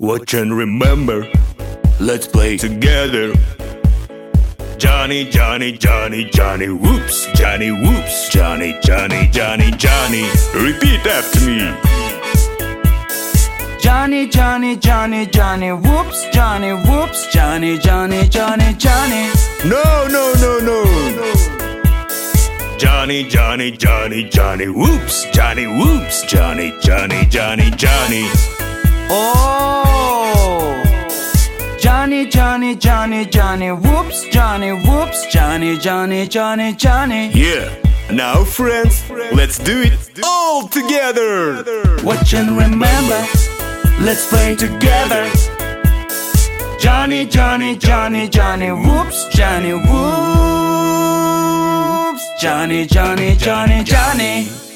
Watch and remember. Let's play together. Johnny, Johnny, Johnny, Johnny, whoops, Johnny, whoops, Johnny, Johnny, Johnny, Johnny. Repeat after me. Johnny, Johnny, Johnny, Johnny, whoops, Johnny, whoops, Johnny, Johnny, Johnny, Johnny. No, no, no, no. Johnny, Johnny, Johnny, Johnny, whoops, Johnny, whoops, Johnny, Johnny, Johnny, Johnny. Oh, Johnny, Johnny, Johnny, Johnny, whoops, Johnny, whoops, Johnny, Johnny, Johnny, Johnny. Yeah. Now, friends, let's do it all together. Watch and remember, let's play together. Johnny, Johnny, Johnny, Johnny, whoops, Johnny, whoops, Johnny, Johnny, Johnny, Johnny.